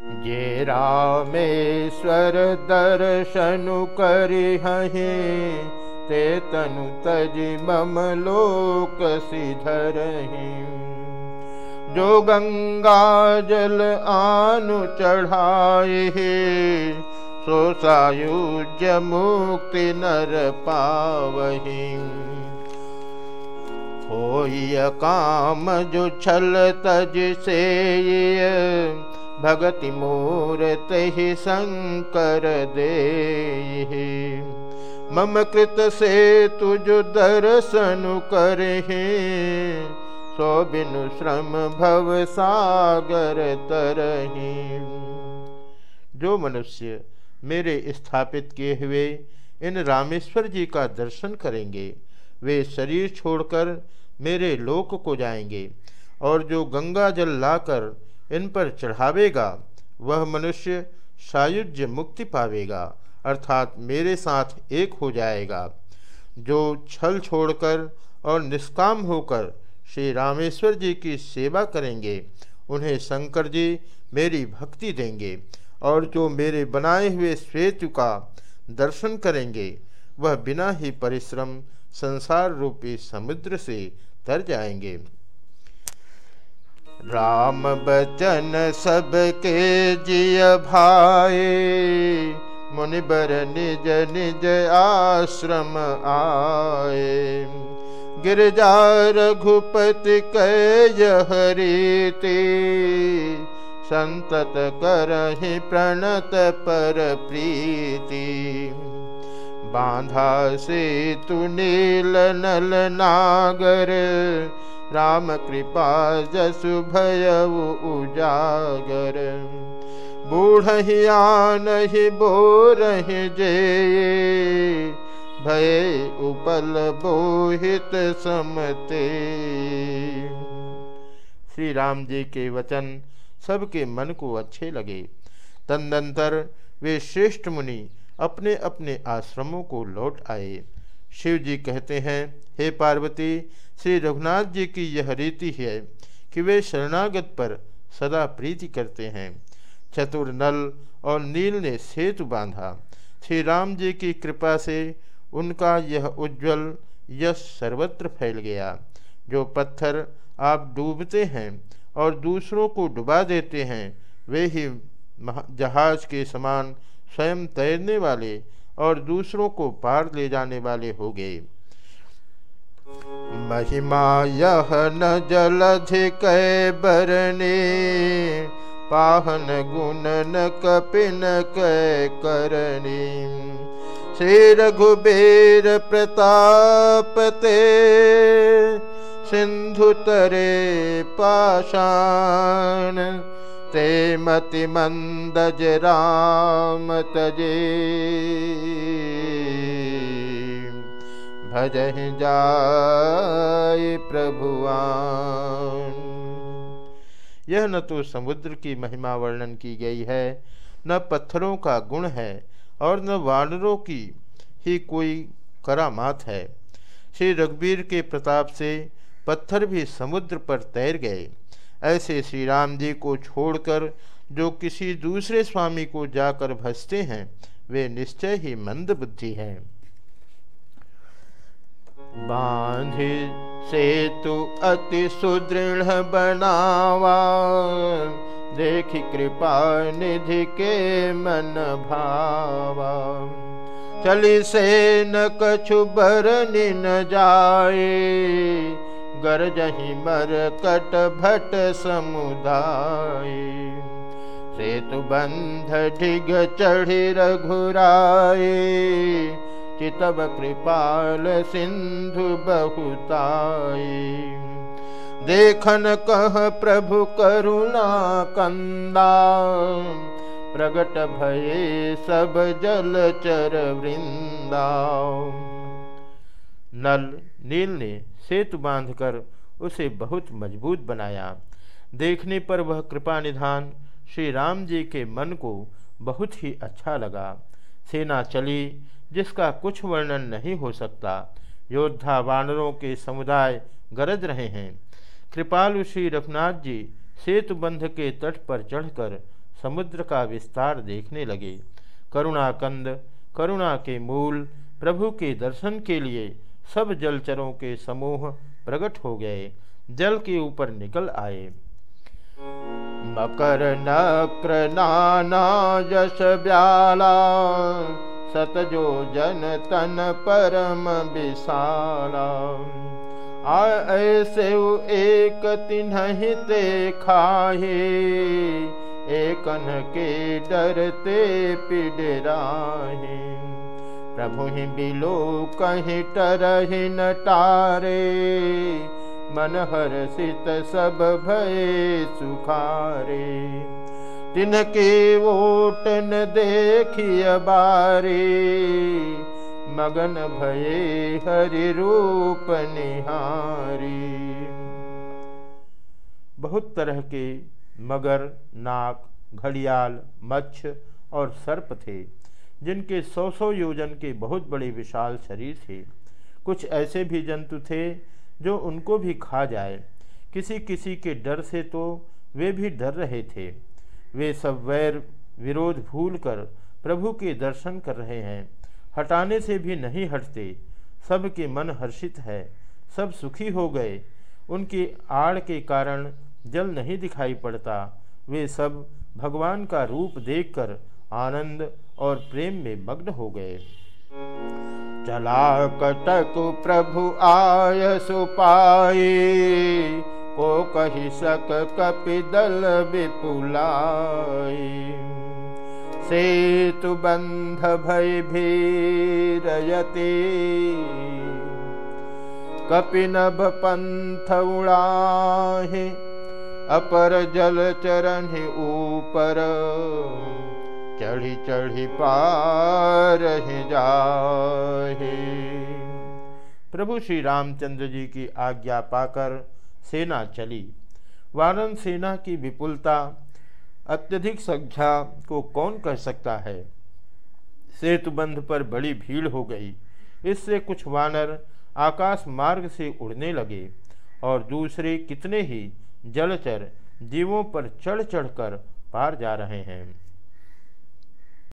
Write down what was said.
जे रामेश्वर दर्शनु करि ते तनु तजि मम लोक सिधरहि जो गंगा जल आनु चढ़ाए सो सायुज्य मुक्ति नर पावही। होय काम जो छल तज से भगति मूर्त ही शंकर दे। मम कृत से तुझ दर्शन करे, सो बिनु श्रम भव सागर तरही। जो मनुष्य मेरे स्थापित किए हुए इन रामेश्वर जी का दर्शन करेंगे, वे शरीर छोड़कर मेरे लोक को जाएँगे, और जो गंगा जल लाकर इन पर चढ़ावेगा, वह मनुष्य सायुज्य मुक्ति पावेगा, अर्थात मेरे साथ एक हो जाएगा। जो छल छोड़कर और निष्काम होकर श्री रामेश्वर जी की सेवा करेंगे, उन्हें शंकर जी मेरी भक्ति देंगे, और जो मेरे बनाए हुए श्वेत का दर्शन करेंगे, वह बिना ही परिश्रम संसार रूपी समुद्र से तर जाएँगे। राम बचन सबके जिय भाए। मुनिबर निज निज आश्रम आए। गिरजा रघुपति करीति संतत करहि प्रणत पर प्रीति। बांधा से तु नील नल नागर। राम कृपा जसु भय उजागर। बूढ़ ही बोर जे भय उपल बोहित समते। श्री राम जी के वचन सबके मन को अच्छे लगे। तदनंतर वे श्रेष्ठ मुनि अपने अपने आश्रमों को लौट आए। शिव जी कहते हैं, हे पार्वती, श्री रघुनाथ जी की यह रीति है कि वे शरणागत पर सदा प्रीति करते हैं। चतुर नल और नील ने सेतु बांधा। श्री राम जी की कृपा से उनका यह उज्जवल यश सर्वत्र फैल गया। जो पत्थर आप डूबते हैं और दूसरों को डुबा देते हैं, वे ही जहाज़ के समान स्वयं तैरने वाले और दूसरों को पार ले जाने वाले हो गए। महिमा यह न जलधिक बरने, पाहन गुण न कपिन कै करणी श्री रघुबीर प्रतापते सिंधु तरे पाषाण ते मंदज राम तजे भज जाय प्रभुआन यह न तो समुद्र की महिमा वर्णन की गई है, न पत्थरों का गुण है, और न वानरों की ही कोई करामात है। श्री रघुवीर के प्रताप से पत्थर भी समुद्र पर तैर गए। ऐसे श्री राम जी को छोड़कर जो किसी दूसरे स्वामी को जाकर भसते हैं, वे निश्चय ही मंद बुद्धि हैं। बांधे सेतु अति सुदृढ़ बनावा, देख कृपा निधि के मन भावा। चली से न कछु बर न जाए गरजही मर कट भट समुदाय। सेतु बंध ढिग चढ़ी रघुराए चितब कृपाल सिंधु बहुताय। देखन कह प्रभु करुणा कंदा। प्रगट भये सब जल चर वृंदा। नल, नील ने सेतु बांधकर उसे बहुत मज़बूत बनाया। देखने पर वह कृपा निधान श्री राम जी के मन को बहुत ही अच्छा लगा। सेना चली, जिसका कुछ वर्णन नहीं हो सकता। योद्धा वानरों के समुदाय गरज रहे हैं। कृपालु श्री रघुनाथ जी सेतुबंध के तट पर चढ़कर समुद्र का विस्तार देखने लगे। करुणाकंद, करुणा के मूल, प्रभु के दर्शन के लिए सब जलचरों के समूह प्रकट हो गए, जल के ऊपर निकल आए। मकर नक्र नाना यश ब्याला सतजो जन तन परम विशाला। ऐसे एक तिन्हते खाहे एकन के डरते पिडराहे। प्रभु ही बिलो कहीं टरहि न टारे मन हर्षित सब भय सुखारे। तिनके ओटन देखिय बारे। मगन भये हरि रूप निहारी। बहुत तरह के मगर, नाक, घड़ियाल, मच्छ और सर्प थे। जिनके सौ सौ योजन के बहुत बड़े विशाल शरीर थे। कुछ ऐसे भी जंतु थे जो उनको भी खा जाए। किसी किसी के डर से तो वे भी डर रहे थे। वे सब वैर विरोध भूल कर प्रभु के दर्शन कर रहे हैं। हटाने से भी नहीं हटते। सबके मन हर्षित है। सब सुखी हो गए। उनकी आड़ के कारण जल नहीं दिखाई पड़ता। वे सब भगवान का रूप देखकर आनंद और प्रेम में मग्न हो गए। चला कटक प्रभु आय सुपाई, को कही सक कपिदल विपुलाए सेतु बंध भय भीरयते कपिनभ पंथ उड़ाहे, अपर जल चरण ऊपर। चढ़ी चढ़ी पार जाहे प्रभु श्री रामचंद्र जी की आज्ञा पाकर सेना चली। वानन सेना की विपुलता, अत्यधिक संख्या को कौन कह सकता है? सेतुबंध पर बड़ी भीड़ हो गई। इससे कुछ वानर आकाश मार्ग से उड़ने लगे और दूसरे कितने ही जलचर जीवों पर चढ़ चढ़कर पार जा रहे हैं।